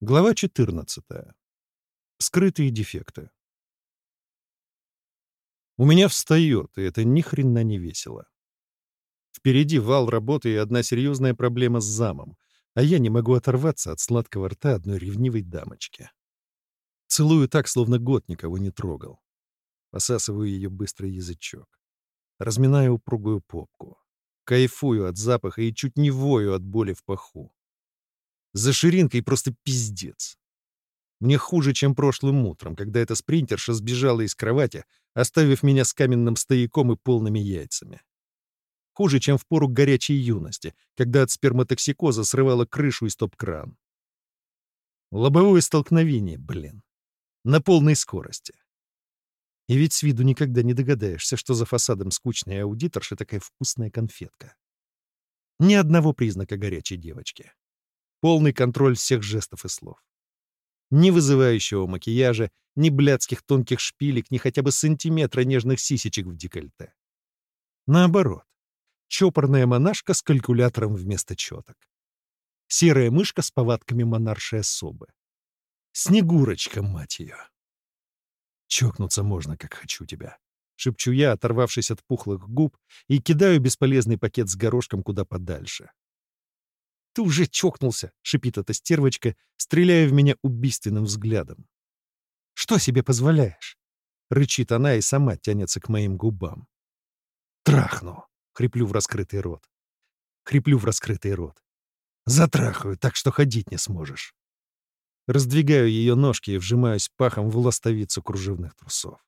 Глава 14. Скрытые дефекты. У меня встает, и это ни хрена не весело. Впереди вал работы и одна серьезная проблема с замом, а я не могу оторваться от сладкого рта одной ревнивой дамочки. Целую так, словно год никого не трогал. Посасываю ее быстрый язычок. Разминаю упругую попку. Кайфую от запаха и чуть не вою от боли в паху. За ширинкой просто пиздец. Мне хуже, чем прошлым утром, когда эта спринтерша сбежала из кровати, оставив меня с каменным стояком и полными яйцами. Хуже, чем в пору горячей юности, когда от сперматоксикоза срывала крышу и стоп-кран. Лобовое столкновение, блин. На полной скорости. И ведь с виду никогда не догадаешься, что за фасадом скучной аудиторши такая вкусная конфетка. Ни одного признака горячей девочки полный контроль всех жестов и слов. Ни вызывающего макияжа, ни блядских тонких шпилек, ни хотя бы сантиметра нежных сисечек в декольте. Наоборот, чопорная монашка с калькулятором вместо четок. Серая мышка с повадками монаршей особы. Снегурочка, мать ее. Чокнуться можно, как хочу тебя. Шепчу я, оторвавшись от пухлых губ, и кидаю бесполезный пакет с горошком куда подальше. «Ты уже чокнулся!» — шипит эта стервочка, стреляя в меня убийственным взглядом. «Что себе позволяешь?» — рычит она и сама тянется к моим губам. «Трахну!» — хриплю в раскрытый рот. Хриплю в раскрытый рот. «Затрахаю, так что ходить не сможешь». Раздвигаю ее ножки и вжимаюсь пахом в ластовицу кружевных трусов.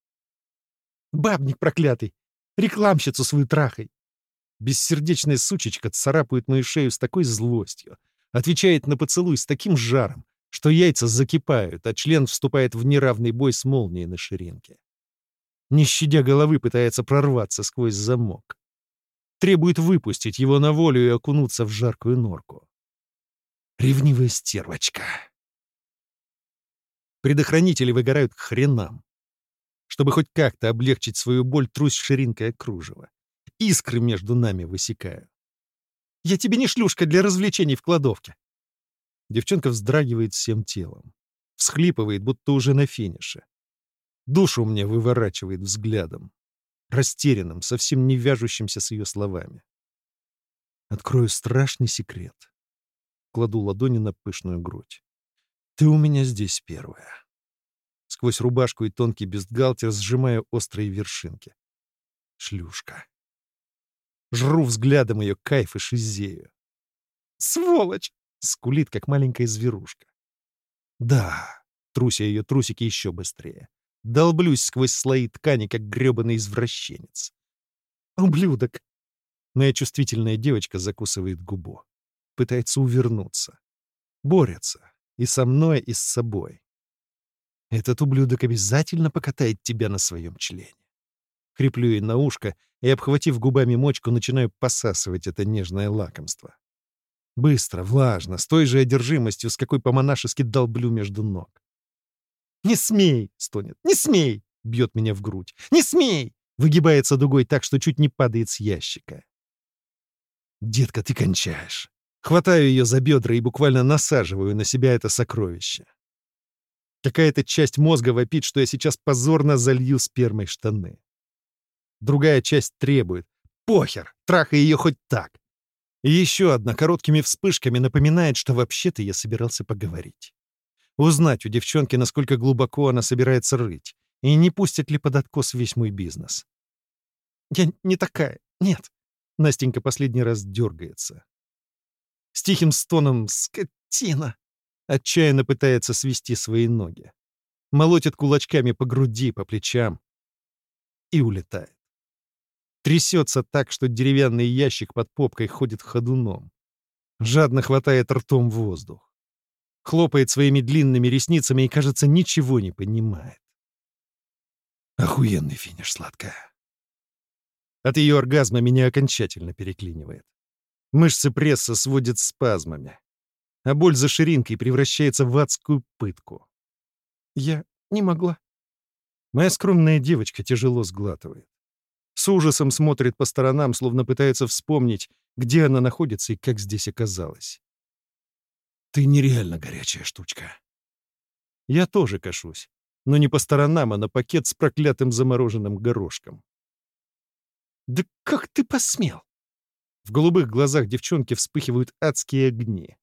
«Бабник проклятый! Рекламщицу свою трахай!» Бессердечная сучечка царапает мою шею с такой злостью, отвечает на поцелуй с таким жаром, что яйца закипают, а член вступает в неравный бой с молнией на ширинке. Не щадя головы, пытается прорваться сквозь замок. Требует выпустить его на волю и окунуться в жаркую норку. Ревнивая стервочка. Предохранители выгорают к хренам. Чтобы хоть как-то облегчить свою боль, трусь ширинкой кружева искры между нами высекаю. Я тебе не шлюшка для развлечений в кладовке. Девчонка вздрагивает всем телом. Всхлипывает, будто уже на финише. Душу мне выворачивает взглядом. Растерянным, совсем не вяжущимся с ее словами. Открою страшный секрет. Кладу ладони на пышную грудь. Ты у меня здесь первая. Сквозь рубашку и тонкий бюстгальтер сжимаю острые вершинки. Шлюшка. Жру взглядом ее кайф и шизею. «Сволочь!» — скулит, как маленькая зверушка. «Да!» — труся ее трусики еще быстрее. Долблюсь сквозь слои ткани, как гребаный извращенец. «Ублюдок!» Моя чувствительная девочка закусывает губу. Пытается увернуться. Борется. И со мной, и с собой. Этот ублюдок обязательно покатает тебя на своем члене. Креплю ей на ушко и, обхватив губами мочку, начинаю посасывать это нежное лакомство. Быстро, влажно, с той же одержимостью, с какой по-монашески долблю между ног. «Не смей!» — стонет. «Не смей!» — бьет меня в грудь. «Не смей!» — выгибается дугой так, что чуть не падает с ящика. «Детка, ты кончаешь!» Хватаю ее за бедра и буквально насаживаю на себя это сокровище. Какая-то часть мозга вопит, что я сейчас позорно залью спермой штаны. Другая часть требует. Похер, трахай ее хоть так. И еще одна короткими вспышками напоминает, что вообще-то я собирался поговорить. Узнать у девчонки, насколько глубоко она собирается рыть, и не пустит ли под откос весь мой бизнес. Я не такая, нет. Настенька последний раз дергается. С тихим стоном «Скотина!» отчаянно пытается свести свои ноги. Молотит кулачками по груди, по плечам и улетает. Трясется так, что деревянный ящик под попкой ходит ходуном. Жадно хватает ртом воздух. Хлопает своими длинными ресницами и, кажется, ничего не понимает. Охуенный финиш, сладкая. От ее оргазма меня окончательно переклинивает. Мышцы пресса сводят спазмами, а боль за ширинкой превращается в адскую пытку. Я не могла. Моя скромная девочка тяжело сглатывает с ужасом смотрит по сторонам, словно пытается вспомнить, где она находится и как здесь оказалась. Ты нереально горячая штучка. Я тоже кашусь, но не по сторонам, а на пакет с проклятым замороженным горошком. Да как ты посмел? В голубых глазах девчонки вспыхивают адские огни.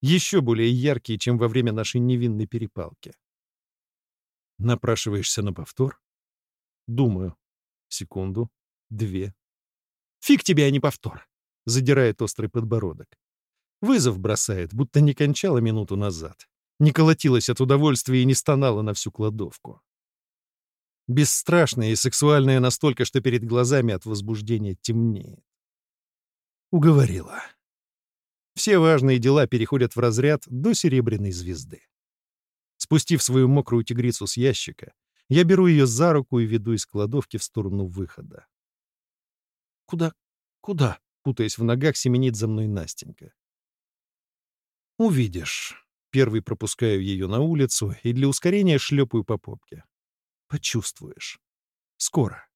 Еще более яркие, чем во время нашей невинной перепалки. Напрашиваешься на повтор? Думаю. Секунду. Две. Фиг тебе, а не повтор. Задирает острый подбородок. Вызов бросает, будто не кончала минуту назад. Не колотилась от удовольствия и не стонала на всю кладовку. Бесстрашная и сексуальная настолько, что перед глазами от возбуждения темнеет. Уговорила. Все важные дела переходят в разряд до серебряной звезды. Спустив свою мокрую тигрицу с ящика, я беру ее за руку и веду из кладовки в сторону выхода. «Куда? Куда?» — путаясь в ногах, семенит за мной Настенька. «Увидишь». Первый пропускаю ее на улицу и для ускорения шлепаю по попке. Почувствуешь. Скоро.